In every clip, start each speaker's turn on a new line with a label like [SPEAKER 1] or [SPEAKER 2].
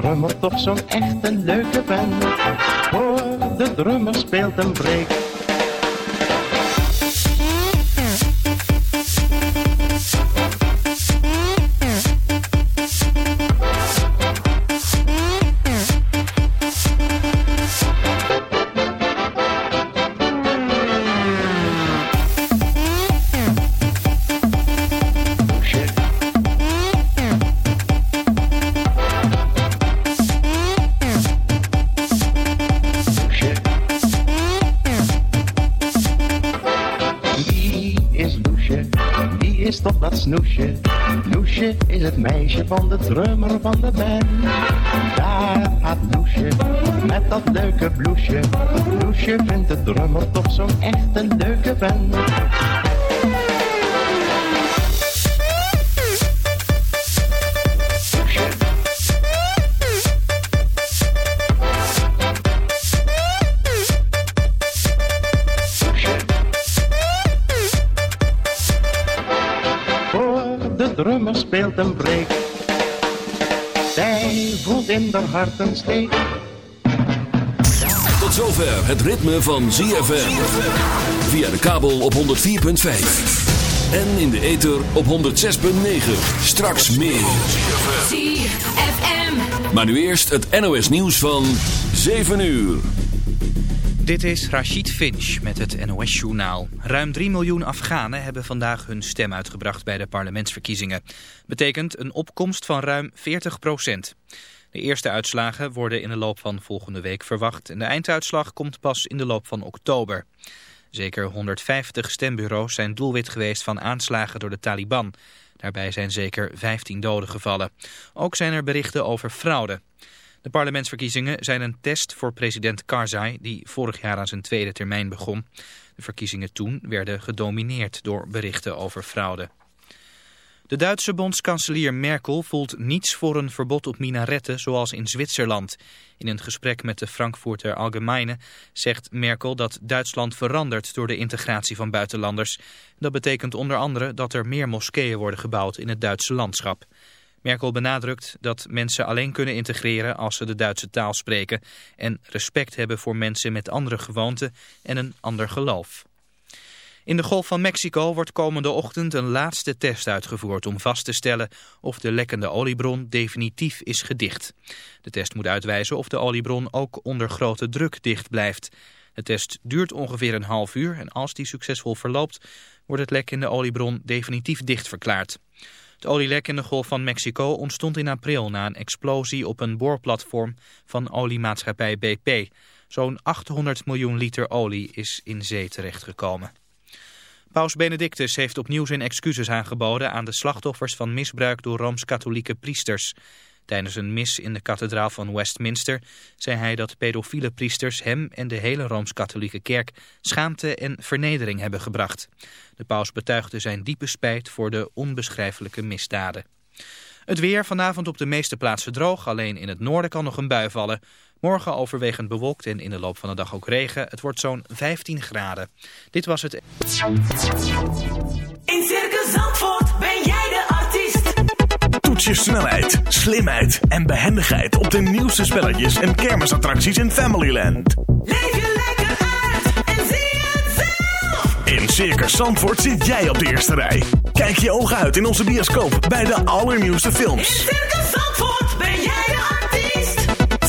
[SPEAKER 1] drummer toch zo'n echt een leuke band. Hoor, de drummer speelt een break. Van de drummer van de band. In haar hart een steek.
[SPEAKER 2] Tot zover het ritme van ZFM. Via de kabel op 104.5. En in de ether op 106.9. Straks meer.
[SPEAKER 3] ZFM.
[SPEAKER 2] Maar nu eerst het NOS nieuws van 7 uur.
[SPEAKER 4] Dit is Rachid Finch met het NOS-journaal. Ruim 3 miljoen Afghanen hebben vandaag hun stem uitgebracht bij de parlementsverkiezingen. Betekent een opkomst van ruim 40 procent. De eerste uitslagen worden in de loop van volgende week verwacht... en de einduitslag komt pas in de loop van oktober. Zeker 150 stembureaus zijn doelwit geweest van aanslagen door de Taliban. Daarbij zijn zeker 15 doden gevallen. Ook zijn er berichten over fraude. De parlementsverkiezingen zijn een test voor president Karzai, die vorig jaar aan zijn tweede termijn begon. De verkiezingen toen werden gedomineerd door berichten over fraude. De Duitse bondskanselier Merkel voelt niets voor een verbod op minaretten zoals in Zwitserland. In een gesprek met de Frankfurter Allgemeine zegt Merkel dat Duitsland verandert door de integratie van buitenlanders. Dat betekent onder andere dat er meer moskeeën worden gebouwd in het Duitse landschap. Merkel benadrukt dat mensen alleen kunnen integreren als ze de Duitse taal spreken en respect hebben voor mensen met andere gewoonten en een ander geloof. In de Golf van Mexico wordt komende ochtend een laatste test uitgevoerd om vast te stellen of de lekkende oliebron definitief is gedicht. De test moet uitwijzen of de oliebron ook onder grote druk dicht blijft. De test duurt ongeveer een half uur en als die succesvol verloopt wordt het lek in de oliebron definitief dicht verklaard. Het olielek in de Golf van Mexico ontstond in april na een explosie op een boorplatform van oliemaatschappij BP. Zo'n 800 miljoen liter olie is in zee terechtgekomen. Paus Benedictus heeft opnieuw zijn excuses aangeboden aan de slachtoffers van misbruik door Rooms-Katholieke priesters. Tijdens een mis in de kathedraal van Westminster zei hij dat pedofiele priesters hem en de hele Rooms-Katholieke kerk schaamte en vernedering hebben gebracht. De paus betuigde zijn diepe spijt voor de onbeschrijfelijke misdaden. Het weer vanavond op de meeste plaatsen droog, alleen in het noorden kan nog een bui vallen. Morgen overwegend bewolkt en in de loop van de dag ook regen. Het wordt zo'n 15 graden. Dit was het...
[SPEAKER 3] In Circus Zandvoort ben jij de artiest.
[SPEAKER 5] Toets je snelheid, slimheid en behendigheid op de nieuwste spelletjes en kermisattracties in Familyland.
[SPEAKER 3] Leef je lekker uit en zie het zelf.
[SPEAKER 5] In Circus Zandvoort zit jij op de eerste rij. Kijk je ogen uit in onze bioscoop bij de allernieuwste
[SPEAKER 3] In
[SPEAKER 5] films.
[SPEAKER 3] Circus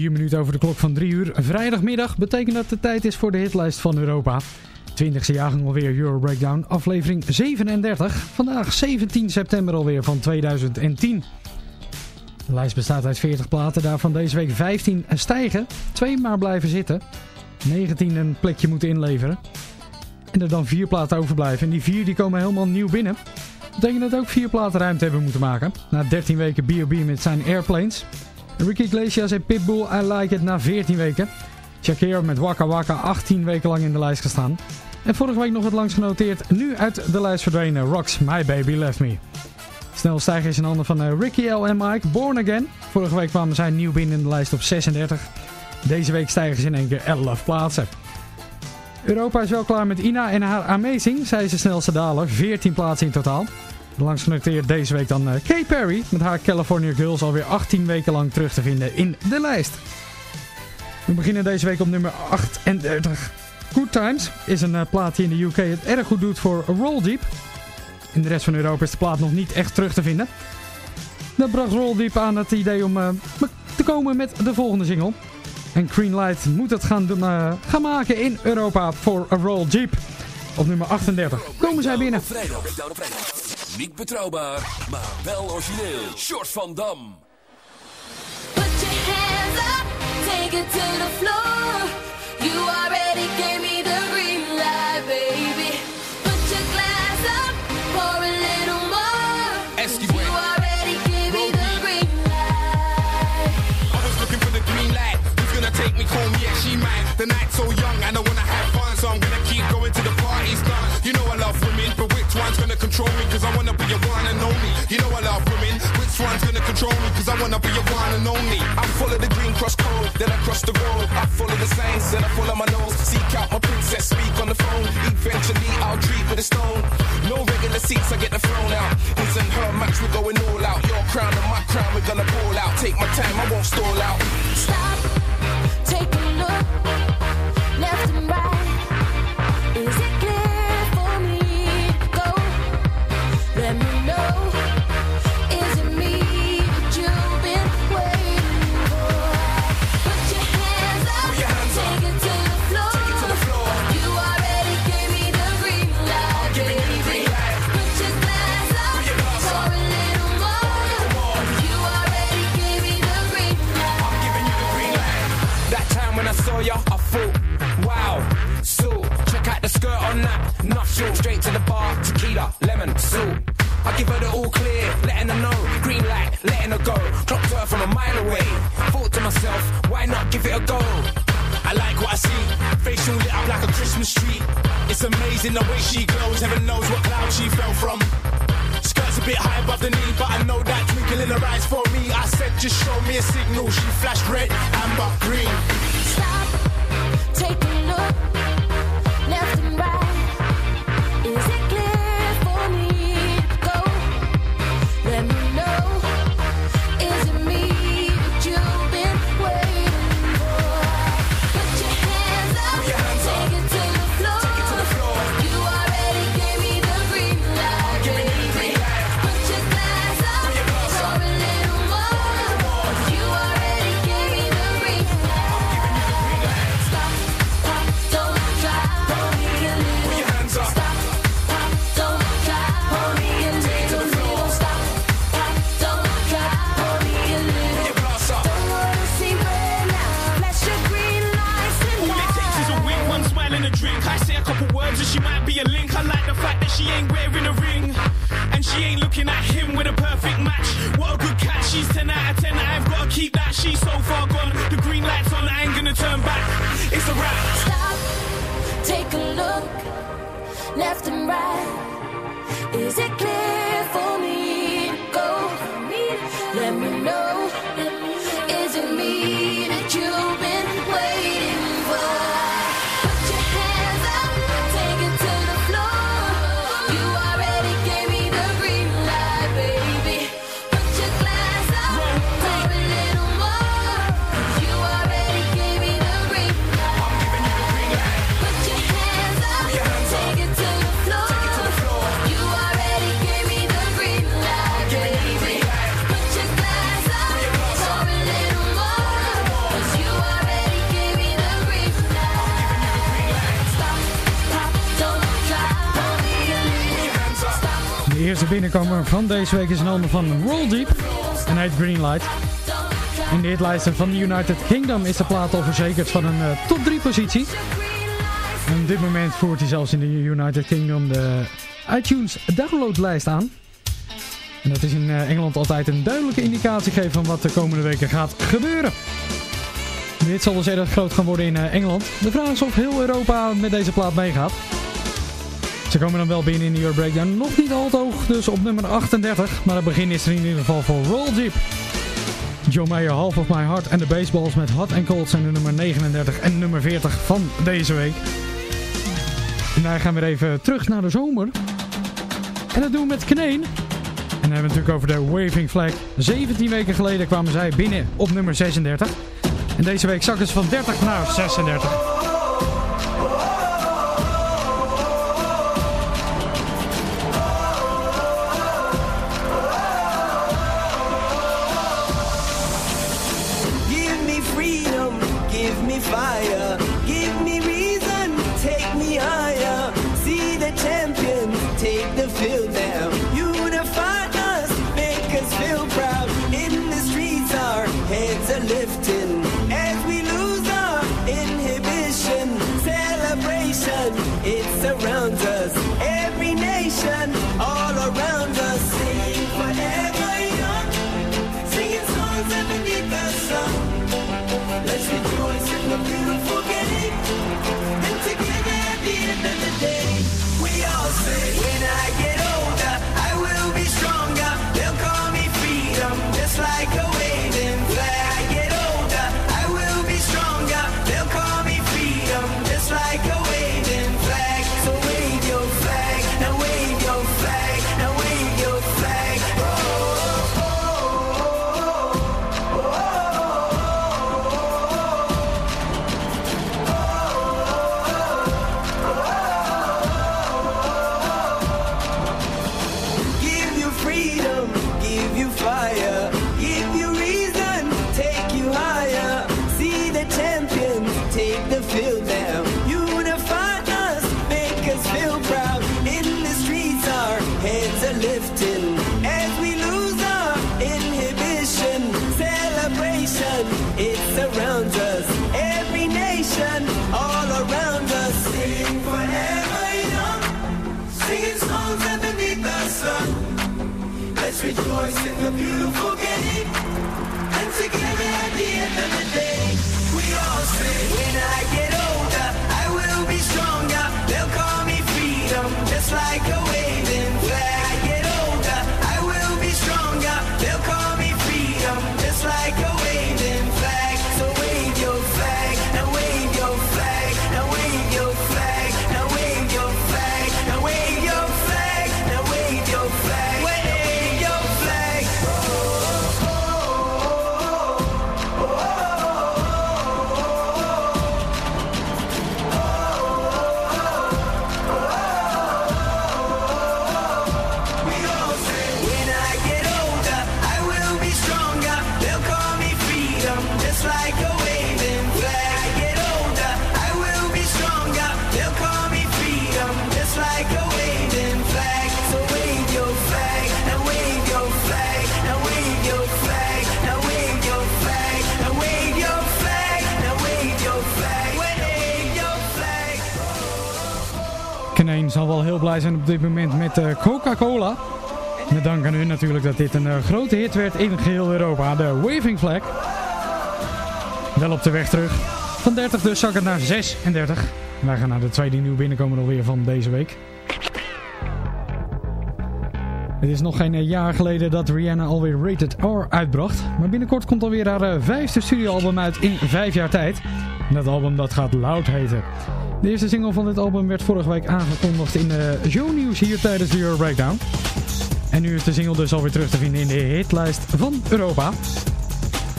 [SPEAKER 6] Vier minuten over de klok van drie uur. Vrijdagmiddag betekent dat de tijd is voor de hitlijst van Europa. 20e jaargang alweer Euro Breakdown, aflevering 37. Vandaag 17 september alweer van 2010. De lijst bestaat uit 40 platen, daarvan deze week 15 stijgen, 2 maar blijven zitten. 19 een plekje moeten inleveren. En er dan vier platen overblijven. En die vier die komen helemaal nieuw binnen. Dat betekent dat ook vier platen ruimte hebben moeten maken. Na 13 weken B.O.B. met zijn Airplanes. Ricky Iglesias en Pitbull I Like It na 14 weken. Shakira met Waka Waka 18 weken lang in de lijst gestaan. En vorige week nog het langst genoteerd, nu uit de lijst verdwenen Rocks My Baby Left Me. Snel stijgen is in handen van eh, Ricky L en Mike, Born Again. Vorige week kwamen zij nieuw binnen in de lijst op 36. Deze week stijgen ze in één keer 11 plaatsen. Europa is wel klaar met Ina en haar Amazing. Zij is de snelste daler, 14 plaatsen in totaal. Langs genoteerd deze week dan uh, Kay Perry met haar California Girls alweer 18 weken lang terug te vinden in de lijst. We beginnen deze week op nummer 38. Good Times is een uh, plaat die in de UK het erg goed doet voor Roll Deep. In de rest van Europa is de plaat nog niet echt terug te vinden. Dat bracht Roll Deep aan het idee om uh, te komen met de volgende single. En Greenlight moet het gaan, gaan maken in Europa voor Roll Deep. Op nummer 38 komen zij binnen.
[SPEAKER 7] Niet betrouwbaar, maar wel origineel. Short van Dam.
[SPEAKER 8] Put your hands up, take it to the floor. You already gave me the green light, baby. Put your glass up, pour a little more.
[SPEAKER 9] Esquire.
[SPEAKER 8] You already gave me the green light.
[SPEAKER 9] I was looking for the green light. Who's gonna take me home? Yeah, she mine. The night's so young and I wanna have fun, gonna control me? Cause I wanna be your one and only. You know I love women, which one's gonna control me? Cause I wanna be your one and only. I follow the green cross code, then I cross the road. I follow the signs, then I follow my nose. Seek out my princess, speak on the phone. Eventually I'll treat with a stone. No regular seats, I get the throne out. His and her match, we're going all out. Your crown and my crown, we're gonna ball out. Take my time, I won't stall out.
[SPEAKER 8] Stop, take a look, left and right. Is it
[SPEAKER 9] on that. Short, straight to the bar, tequila, lemon, salt. I give her the all clear, letting her know. Green light, letting her go. Clocked her from a mile away. Thought to myself, why not give it a go? I like what I see. Facial lit up like a Christmas tree. It's amazing the way she glows. Heaven knows what cloud she fell from. Skirt's a bit high above the knee, but I know that twinkle in her eyes for me. I said, just show me a signal. She flashed red, amber, green.
[SPEAKER 8] Stop, left and right.
[SPEAKER 6] Binnenkomer van deze week is in handen van Roll Deep en heet Greenlight. In de hitlijsten van de United Kingdom is de plaat al verzekerd van een eh, top 3 positie.
[SPEAKER 10] En op dit moment voert hij zelfs in de United Kingdom de iTunes downloadlijst aan. En dat is in eh, Engeland altijd een duidelijke indicatie geven van wat de komende weken gaat gebeuren. Dit zal dus erg groot gaan worden in eh, Engeland. De vraag is of heel Europa met deze plaat meegaat. Ze komen dan wel binnen in de Euro Breakdown. Nog niet al te hoog, dus op nummer 38. Maar het begin is er in ieder geval voor Roll Deep. Joe Mayer, Half of My Heart en de Baseballs met Hot and Cold zijn de nummer 39 en nummer 40 van deze week. En daar gaan we weer even terug naar de zomer. En dat doen we met Kneen. En dan hebben we natuurlijk over de Waving Flag. 17 weken geleden kwamen zij binnen op nummer 36. En deze week zakken ze van 30 naar 36. Blij zijn op dit moment met eh, Coca-Cola. Met dank aan hun natuurlijk dat dit een eh, grote hit werd in geheel Europa. De Waving Flag. Wel op de weg terug. Van 30 dus zak het naar 36. Wij gaan naar de tweede nieuw binnenkomen alweer van deze week. Het is nog geen eh, jaar geleden dat Rihanna alweer Rated R uitbracht. Maar binnenkort komt alweer haar vijfde studioalbum uit in vijf jaar tijd. En dat album dat gaat Loud heten. De eerste single van dit album werd vorige week aangekondigd in de shownieuws hier tijdens de Euro Breakdown. En nu is de single dus alweer terug te vinden in de hitlijst van Europa.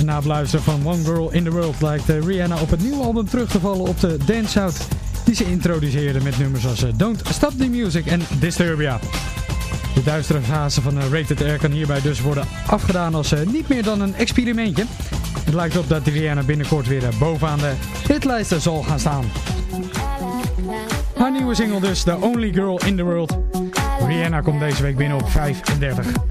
[SPEAKER 10] Na het luisteren van One Girl in the World lijkt eh, Rihanna op het nieuwe album terug te vallen op de dance-out die ze introduceerde met nummers als eh, Don't Stop the Music en Disturbia. De duistere fase van eh, Rated R kan hierbij dus worden afgedaan als eh, niet meer dan een experimentje. Het lijkt op dat Rihanna binnenkort weer eh, bovenaan de hitlijsten zal gaan staan. Haar nieuwe single dus, The Only Girl in the World. Rihanna komt deze week binnen op 35.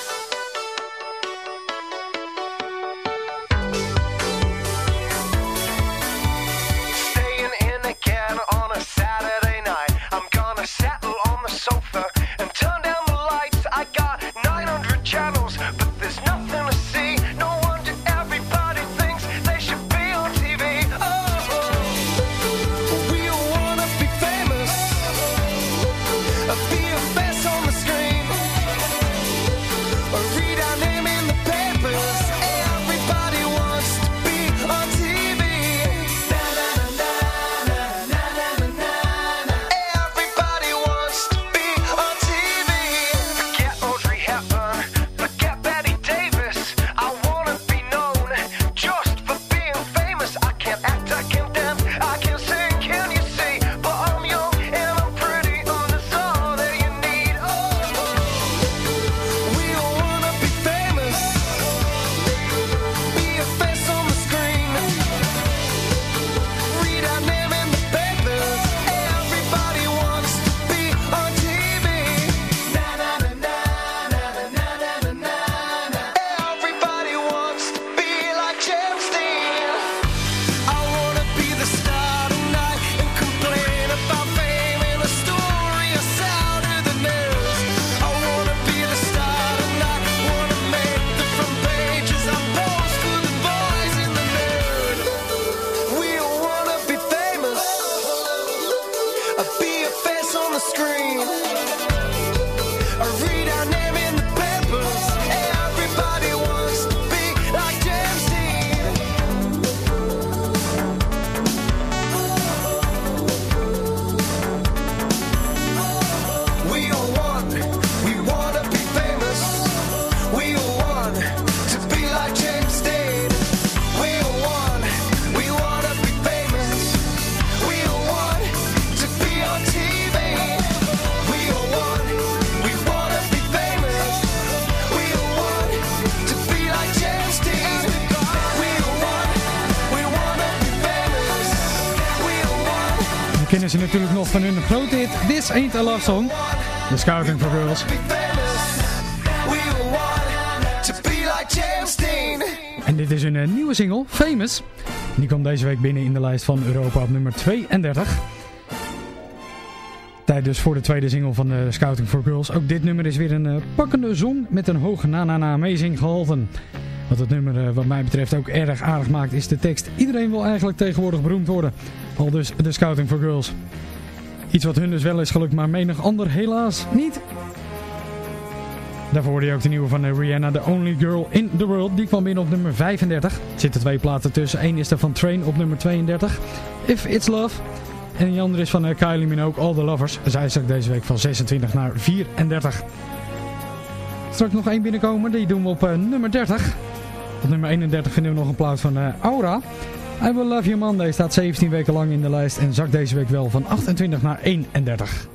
[SPEAKER 6] Van hun grote hit This Ain't a Love Song. The Scouting for Girls. En dit is een eh, nieuwe single, Famous. Die kwam deze week binnen in de lijst van Europa op nummer 32. Tijd dus voor de tweede single van de Scouting for Girls. Ook dit nummer is weer een eh, pakkende song met een hoge na-na-na amazing gehalte. Wat het nummer eh, wat mij betreft ook erg aardig maakt is de tekst. Iedereen wil eigenlijk tegenwoordig beroemd worden. Al dus de Scouting for Girls. Iets wat hun dus wel is gelukt, maar menig ander helaas niet. Daarvoor hoorde je ook de nieuwe van eh, Rihanna, The Only Girl in the World. Die kwam binnen op nummer 35. Er zitten twee platen tussen. Eén is er van Train op nummer 32. If It's Love. En die andere is van eh, Kylie Minogue, All the Lovers. Zij ook deze week van 26 naar 34. Straks nog één binnenkomen. Die doen we op eh, nummer 30. Op nummer 31 vinden we nog een plaat van Aura. I Will Love You Monday staat 17 weken lang in de lijst. En zakt deze week wel van 28 naar 31.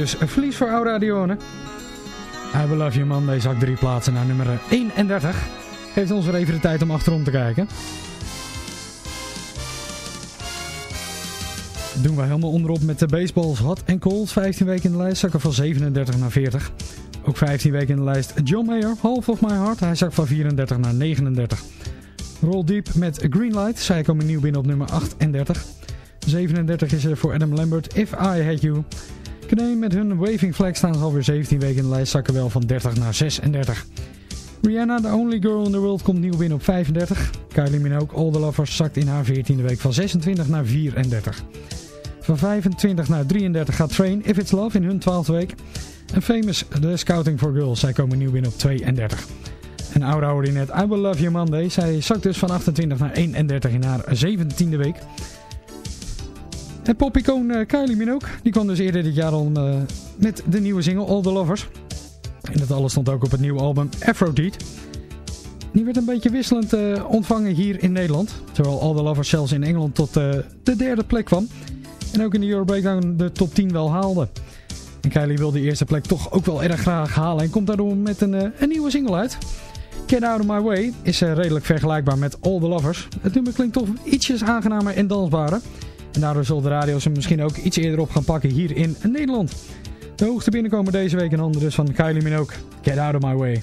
[SPEAKER 6] Dus een verlies voor Auradione. I Will Love You Monday zakt drie plaatsen naar nummer 31. Geeft ons weer even de tijd om achterom te kijken. Doen we helemaal onderop met de baseballs Hot and Cold. 15 weken in de lijst, zakken van 37 naar 40. Ook 15 weken in de lijst John Mayer, Half of My Heart. Hij zakt van 34 naar 39. Roll Deep met Green Light. Zij komen nieuw binnen op nummer 38. 37 is er voor Adam Lambert, If I Had You. Knee met hun Waving Flag staan ze alweer 17 weken in de lijst, zakken wel van 30 naar 36. Rihanna, The Only Girl in the World, komt nieuw binnen op 35. Kylie Minogue, All The Lovers, zakt in haar 14e week van 26 naar 34. Van 25 naar 33 gaat Train, If It's Love, in hun 12e week. En Famous, The Scouting for Girls, zij komen nieuw binnen op 32. En oude hoorde net, I Will Love You Monday. Zij zakt dus van 28 naar 31 in haar 17e week. En popicoon uh, Kylie Minogue, die kwam dus eerder dit jaar al uh, met de nieuwe single All The Lovers. En dat alles stond ook op het nieuwe album Aphrodite. Die werd een beetje wisselend uh, ontvangen hier in Nederland. Terwijl All The Lovers zelfs in Engeland tot de derde plek kwam. En ook in de Euro Breakdown de top 10 wel haalde. En Kylie wil die eerste plek toch ook wel erg graag halen. En komt daardoor met een, een nieuwe single uit. Get Out of My Way is redelijk vergelijkbaar met All The Lovers. Het nummer klinkt toch ietsjes aangenamer en dansbaarder. En daardoor zal de radio's hem misschien ook iets eerder op gaan pakken hier in Nederland. De hoogste binnenkomen deze week in handen dus van Kylie Minogue. Get Out of My Way.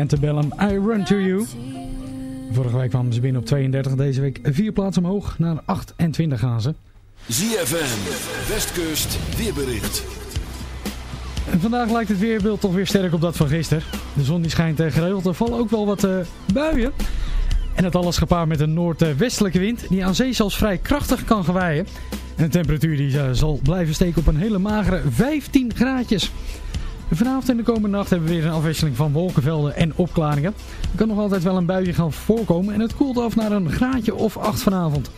[SPEAKER 6] Lady Antebellum, I Run To You. Vorige week kwamen ze binnen op 32, deze week vier plaatsen omhoog. Naar 28 gaan ze.
[SPEAKER 8] ZFM, Westkust, weerbericht.
[SPEAKER 6] En vandaag lijkt het weerbeeld toch weer sterk op dat van gisteren. De zon die schijnt eh, geregeld, er vallen ook wel wat eh, buien. En het alles gepaard met een noordwestelijke wind die aan zee zelfs vrij krachtig kan gewaaien. En de temperatuur die eh, zal blijven steken op een hele magere 15 graadjes. Vanavond en de komende nacht hebben we weer een afwisseling van wolkenvelden en opklaringen. Er kan nog altijd wel een buitje gaan voorkomen en het koelt af naar een graadje of 8 vanavond.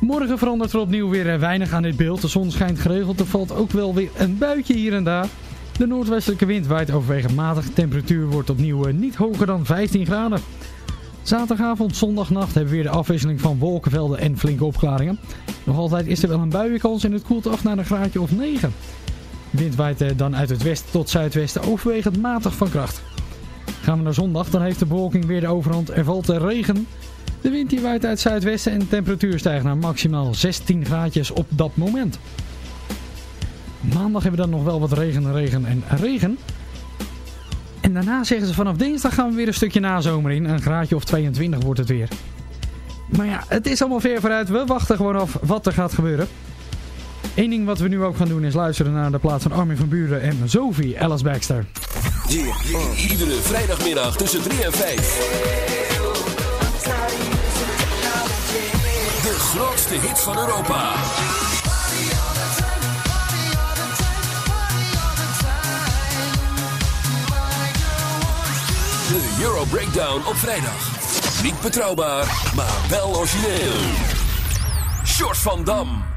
[SPEAKER 6] Morgen verandert er opnieuw weer eh, weinig aan dit beeld. De zon schijnt geregeld, er valt ook wel weer een buitje hier en daar. De noordwestelijke wind waait overwegend matig. De temperatuur wordt opnieuw eh, niet hoger dan 15 graden. Zaterdagavond, zondagnacht hebben we weer de afwisseling van wolkenvelden en flinke opklaringen. Nog altijd is er wel een buienkans en het koelt af naar een graadje of 9. Wind waait eh, dan uit het westen tot zuidwesten overwegend matig van kracht. Gaan we naar zondag, dan heeft de bewolking weer de overhand. Er valt regen. De wind die waait uit het zuidwesten en de temperatuur stijgt naar maximaal 16 graadjes op dat moment. Maandag hebben we dan nog wel wat regen, regen en regen. En daarna zeggen ze vanaf dinsdag gaan we weer een stukje nazomer in. Een graadje of 22 wordt het weer. Maar ja, het is allemaal ver vooruit. We wachten gewoon af wat er gaat gebeuren. Eén ding wat we nu ook gaan doen is luisteren naar de plaats van Armin van Buren en Sophie Alice Baxter.
[SPEAKER 7] Iedere vrijdagmiddag tussen 3 en 5. De grootste hits van Europa. De Euro Breakdown op vrijdag. Niet betrouwbaar, maar wel origineel. Short van Dam.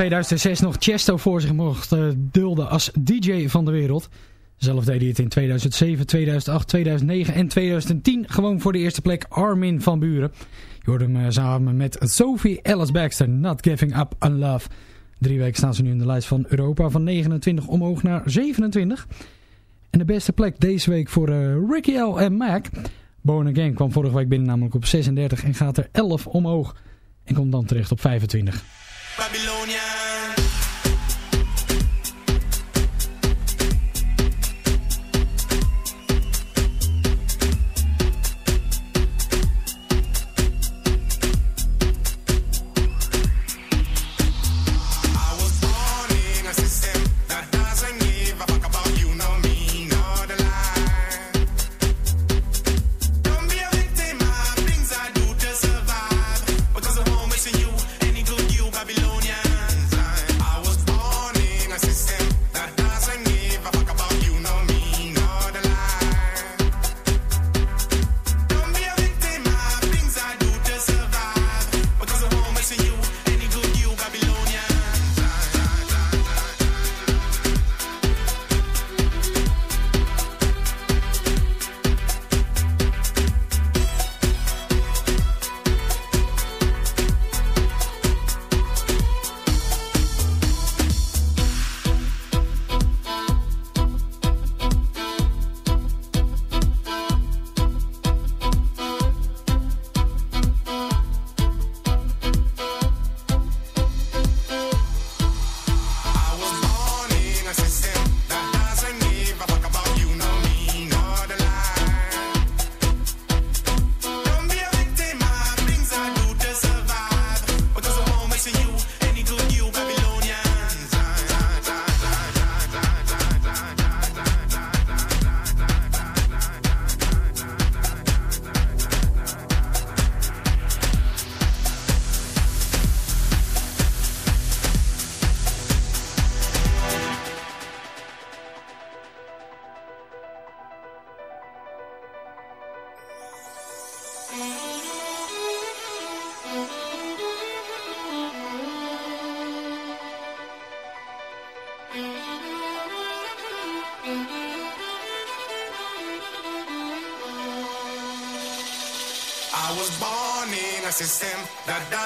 [SPEAKER 6] 2006 nog Chesto voor zich mocht eh, dulden als DJ van de wereld. Zelf deed hij het in 2007, 2008, 2009 en 2010 gewoon voor de eerste plek Armin van Buren. Je hoort hem eh, samen met Sophie Alice Baxter, Not Giving Up on Love. Drie weken staan ze nu in de lijst van Europa van 29 omhoog naar 27. En de beste plek deze week voor eh, Ricky L. en Mac. Born Again kwam vorige week binnen namelijk op 36 en gaat er 11 omhoog. En komt dan terecht op 25.
[SPEAKER 11] Babylonia.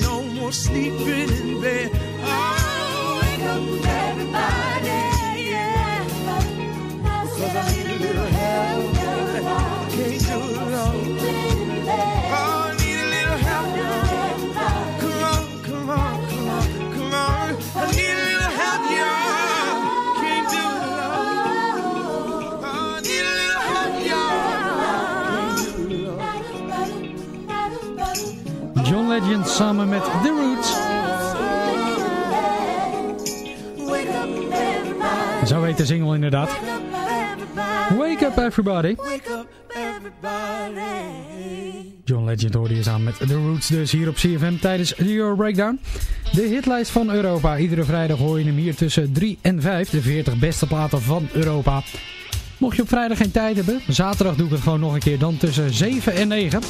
[SPEAKER 12] No more sleeping in bed. Oh, wake up, everybody. Yeah. Because I need
[SPEAKER 6] samen met The Roots. Zo heet de single inderdaad. Wake up everybody. John Legend hoorde je samen met The Roots dus hier op CFM tijdens de Euro Breakdown. De hitlijst van Europa. Iedere vrijdag hoor je hem hier tussen 3 en 5. De 40 beste platen van Europa. Mocht je op vrijdag geen tijd hebben, zaterdag doe ik het gewoon nog een keer. Dan tussen 7 en 9.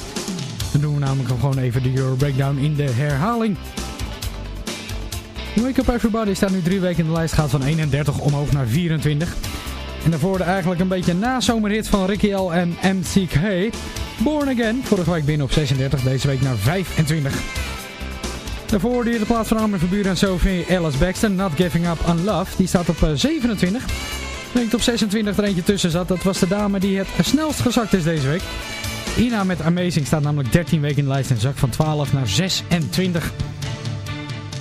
[SPEAKER 6] Dan doen we namelijk gewoon even de Euro Breakdown in de herhaling. Wake Up Everybody staat nu drie weken in de lijst. Gaat van 31 omhoog naar 24. En daarvoor de eigenlijk een beetje na-zomerhit van Ricky L en MCK. Born Again, vorige week binnen op 36, deze week naar 25. Daarvoor je de plaats van Armin Buren en Sophie Alice Baxter, Not Giving Up on Love. Die staat op eh, 27. Denk dat op 26 er eentje tussen zat. Dat was de dame die het snelst gezakt is deze week. Ina met Amazing staat namelijk 13 weken in de lijst en zak van 12 naar 26.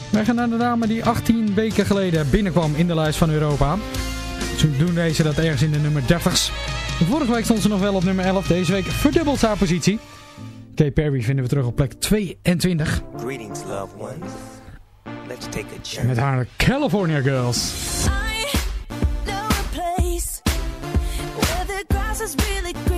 [SPEAKER 6] Wij gaan naar de dame die 18 weken geleden binnenkwam in de lijst van Europa. Zo doen deze dat ergens in de nummer 30's. Vorige week stond ze nog wel op nummer 11. Deze week verdubbelt haar positie. Kay Perry vinden we terug op plek 22.
[SPEAKER 13] Greetings, loved ones. Let's take a journey.
[SPEAKER 6] Met haar California Girls.
[SPEAKER 8] I know a place where the grass is really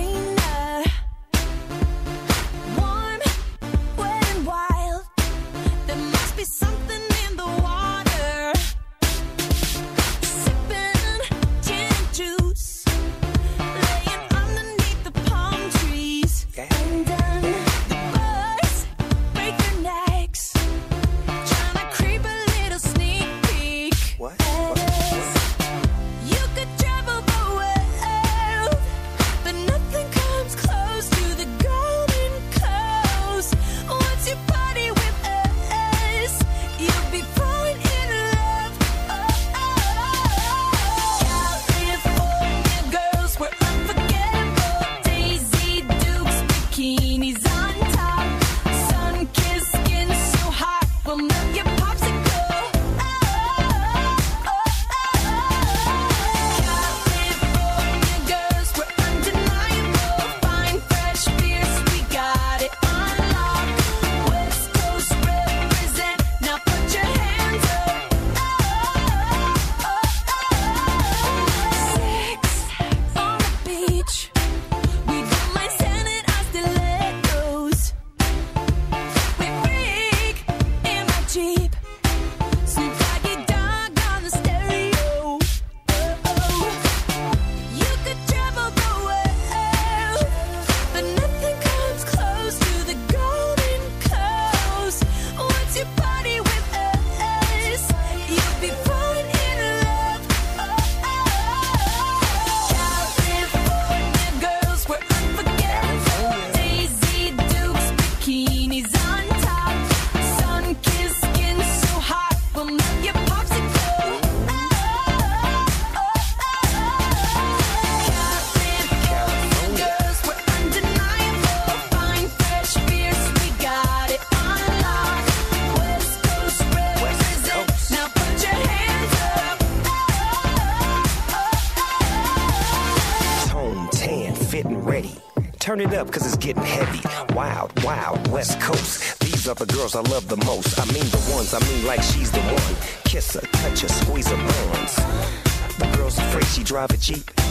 [SPEAKER 12] cheek.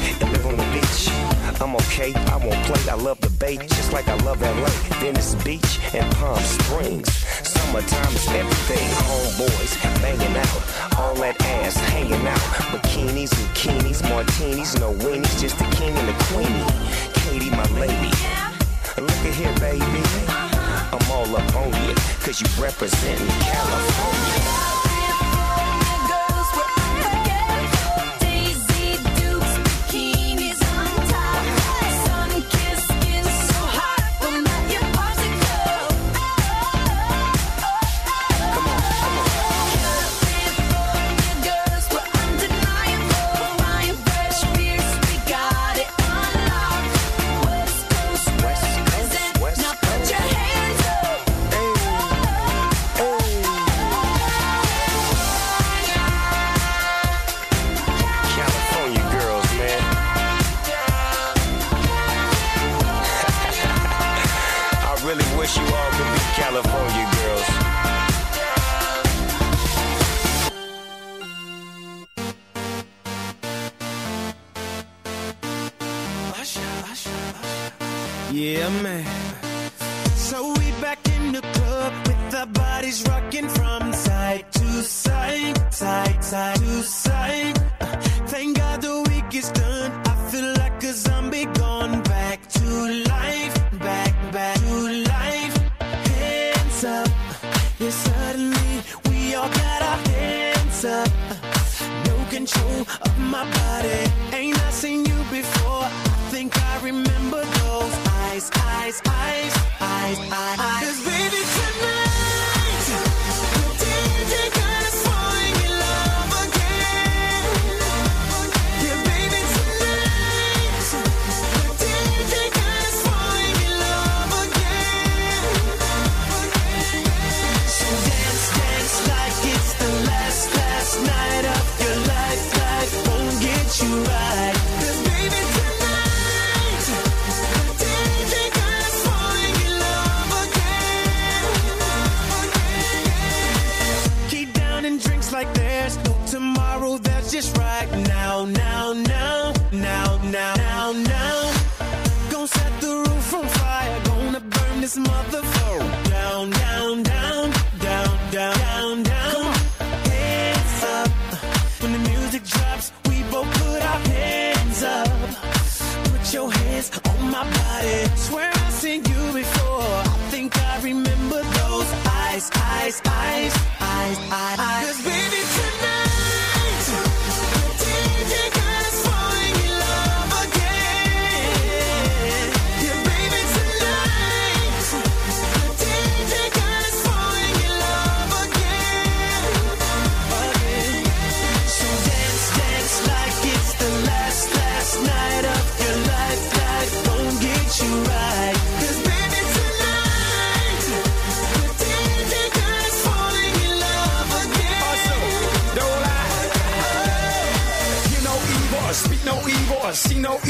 [SPEAKER 12] eyes, eyes, eyes.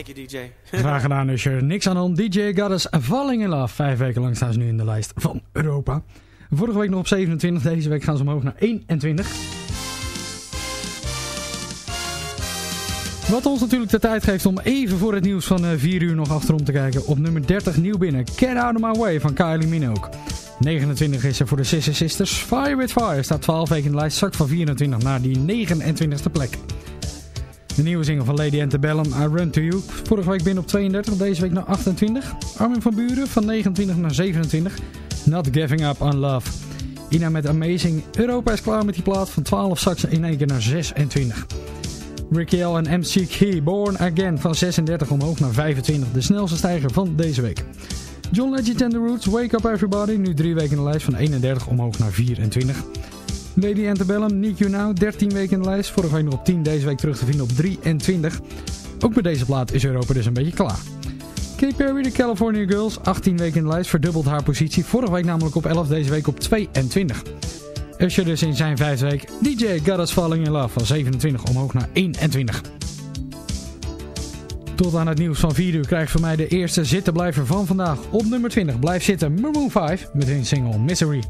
[SPEAKER 10] Je, DJ.
[SPEAKER 6] Graag gedaan, Usher. Niks aan hand. DJ Us Falling in Love. Vijf weken lang staan ze nu in de lijst van Europa. Vorige week nog op 27. Deze week gaan ze omhoog naar 21. Wat ons natuurlijk de tijd geeft om even voor het nieuws van 4 uur nog achterom te kijken. Op nummer 30 nieuw binnen. Get Out of My Way van Kylie Minogue. 29 is er voor de Sister Sisters. Fire with Fire staat 12 weken in de lijst. Zakt van 24 naar die 29ste plek. De nieuwe single van Lady Antebellum, I Run To You. Vorige week binnen op 32, deze week naar 28. Armin van Buren van 29 naar 27. Not Giving Up On Love. Ina met Amazing. Europa is klaar met die plaat van 12 zaksen in één keer naar 26. Ricky L en MC Key, Born Again van 36 omhoog naar 25. De snelste stijger van deze week. John Legend and The Roots, Wake Up Everybody. Nu drie weken in de lijst van 31 omhoog naar 24. Lady Antebellum, Need You Now, 13 weken in de lijst. Vorige week nog op 10, deze week terug te vinden op 23. Ook met deze plaat is Europa dus een beetje klaar. Katy Perry, de California Girls, 18 weken in de lijst, verdubbelt haar positie. Vorige week namelijk op 11, deze week op 22. Usher dus in zijn vijfde week. DJ Got Us Falling in Love van 27 omhoog naar 21. Tot aan het nieuws van 4 uur krijgt voor mij de eerste zittenblijver van vandaag. Op nummer 20 blijft zitten Maroon 5 met hun single Misery.